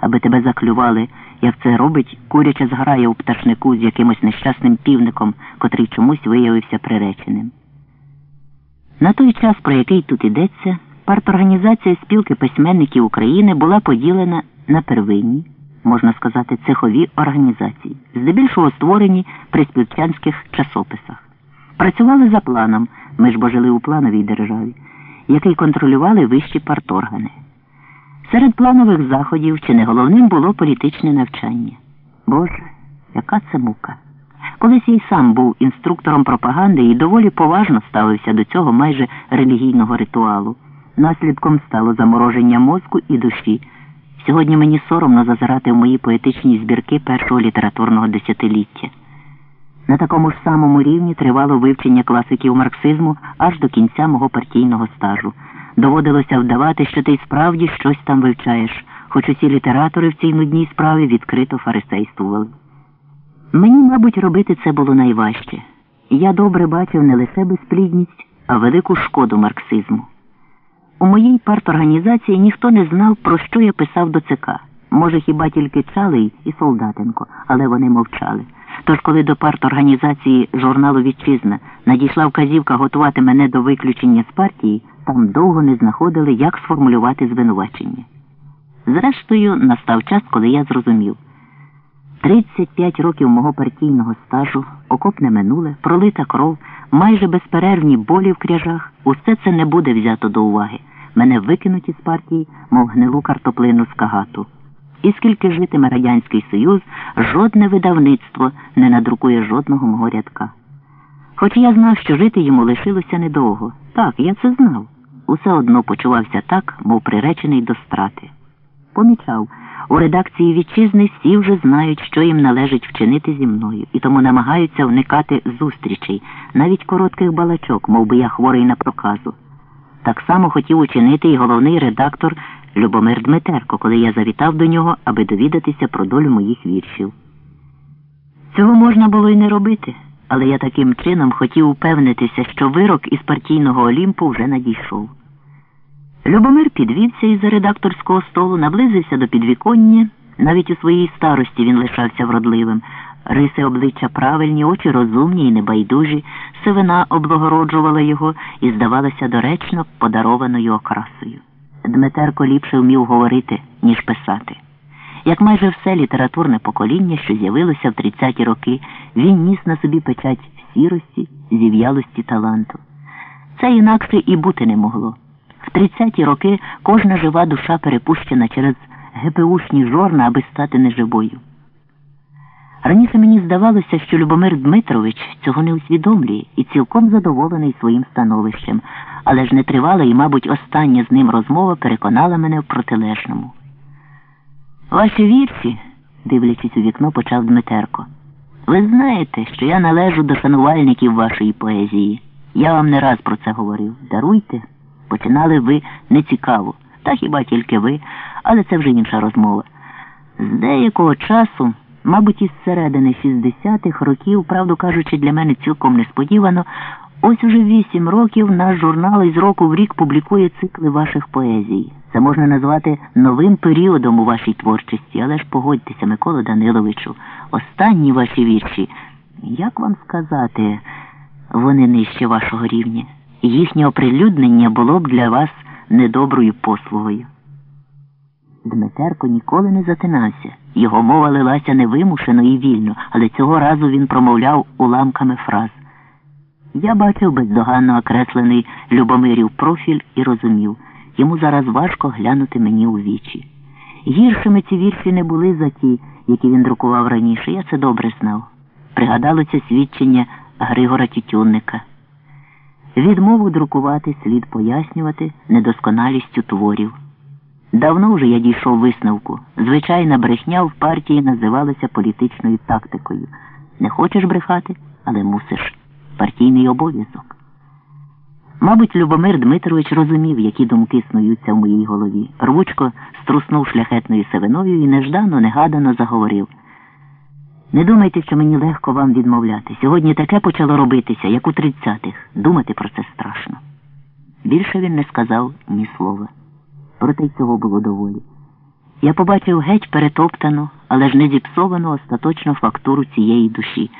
аби тебе заклювали, як це робить куряча зграя у пташнику з якимось нещасним півником, котрий чомусь виявився приреченим. На той час, про який тут йдеться, парторганізація спілки письменників України була поділена на первинні, можна сказати, цехові організації, здебільшого створені при спілчанських часописах. Працювали за планом, ми ж бо жили у плановій державі, який контролювали вищі парторгани. Серед планових заходів чи не головним було політичне навчання. Боже, яка це мука! Колись я сам був інструктором пропаганди і доволі поважно ставився до цього майже релігійного ритуалу. Наслідком стало замороження мозку і душі. Сьогодні мені соромно зазирати в мої поетичні збірки першого літературного десятиліття. На такому ж самому рівні тривало вивчення класиків марксизму аж до кінця мого партійного стажу. Доводилося вдавати, що ти справді щось там вивчаєш, хоч усі літератори в цій нудній справі відкрито фарисействували. Мені, мабуть, робити це було найважче. Я добре бачив не лише безплідність, а велику шкоду марксизму. У моїй парторганізації ніхто не знав, про що я писав до ЦК. Може, хіба тільки Чалий і Солдатенко, але вони мовчали. Тож, коли до парторганізації журналу Вітчизна надійшла вказівка готувати мене до виключення з партії, там довго не знаходили, як сформулювати звинувачення. Зрештою, настав час, коли я зрозумів. 35 років мого партійного стажу, окопне минуле, пролита кров, майже безперервні болі в кряжах, усе це не буде взято до уваги. Мене викинуть із партії, мов гнилу картоплину з кагату. І скільки житиме Радянський Союз, жодне видавництво не надрукує жодного мого рядка. Хоч я знав, що жити йому лишилося недовго. Так, я це знав. Усе одно почувався так, мов приречений до страти. Помічав, у редакції вітчизни всі вже знають, що їм належить вчинити зі мною, і тому намагаються уникати зустрічей, навіть коротких балачок, мов би я хворий на проказу. Так само хотів учинити і головний редактор Любомир Дмитерко, коли я завітав до нього, аби довідатися про долю моїх віршів. Цього можна було й не робити, але я таким чином хотів упевнитися, що вирок із партійного Олімпу вже надійшов. Любомир підвівся із за редакторського столу, наблизився до підвіконня. Навіть у своїй старості він лишався вродливим. Риси обличчя правильні, очі розумні і небайдужі, сивина облагороджувала його і здавалася доречно подарованою окрасою. Дмитерко ліпше вмів говорити, ніж писати. Як майже все літературне покоління, що з'явилося в 30-ті роки, він ніс на собі печать сірості, зів'ялості таланту. Це інакше і бути не могло. В 30-ті роки кожна жива душа перепущена через ГПУшні жорна, аби стати неживою. Раніше мені здавалося, що Любомир Дмитрович цього не усвідомлює і цілком задоволений своїм становищем, але ж не тривала і, мабуть, остання з ним розмова переконала мене в протилежному. Ваші вірші, дивлячись у вікно, почав Дмитерко. Ви знаєте, що я належу до шанувальників вашої поезії. Я вам не раз про це говорив. Даруйте. Починали ви нецікаво, та хіба тільки ви, але це вже інша розмова. З деякого часу, мабуть, із середини 60-х років, правду кажучи, для мене цілком несподівано, ось уже вісім років наш журнал із року в рік публікує цикли ваших поезій. Це можна назвати новим періодом у вашій творчості, але ж погодьтеся, Микола Даниловичу, останні ваші вірші, як вам сказати, вони нижче вашого рівня. Їхнє оприлюднення було б для вас недоброю послугою. Дмитерко ніколи не затинався. Його мова лилася невимушено і вільно, але цього разу він промовляв уламками фраз. Я бачив бездоганно окреслений Любомирів профіль і розумів, йому зараз важко глянути мені у вічі. Гіршими ці вірші не були за ті, які він друкував раніше, я це добре знав. Пригадалося свідчення Григора Тютюнника. Відмову друкувати слід пояснювати недосконалістю творів. Давно вже я дійшов висновку. Звичайна брехня в партії називалася політичною тактикою. Не хочеш брехати, але мусиш. Партійний обов'язок. Мабуть, Любомир Дмитрович розумів, які думки снуються в моїй голові. Рвучко струснув шляхетною севиною і неждано, негадано заговорив. Не думайте, що мені легко вам відмовляти. Сьогодні таке почало робитися, як у тридцятих. Думати про це страшно. Більше він не сказав ні слова. Проте й цього було доволі. я побачив геть перетоптану, але ж не зіпсовану остаточно фактуру цієї душі.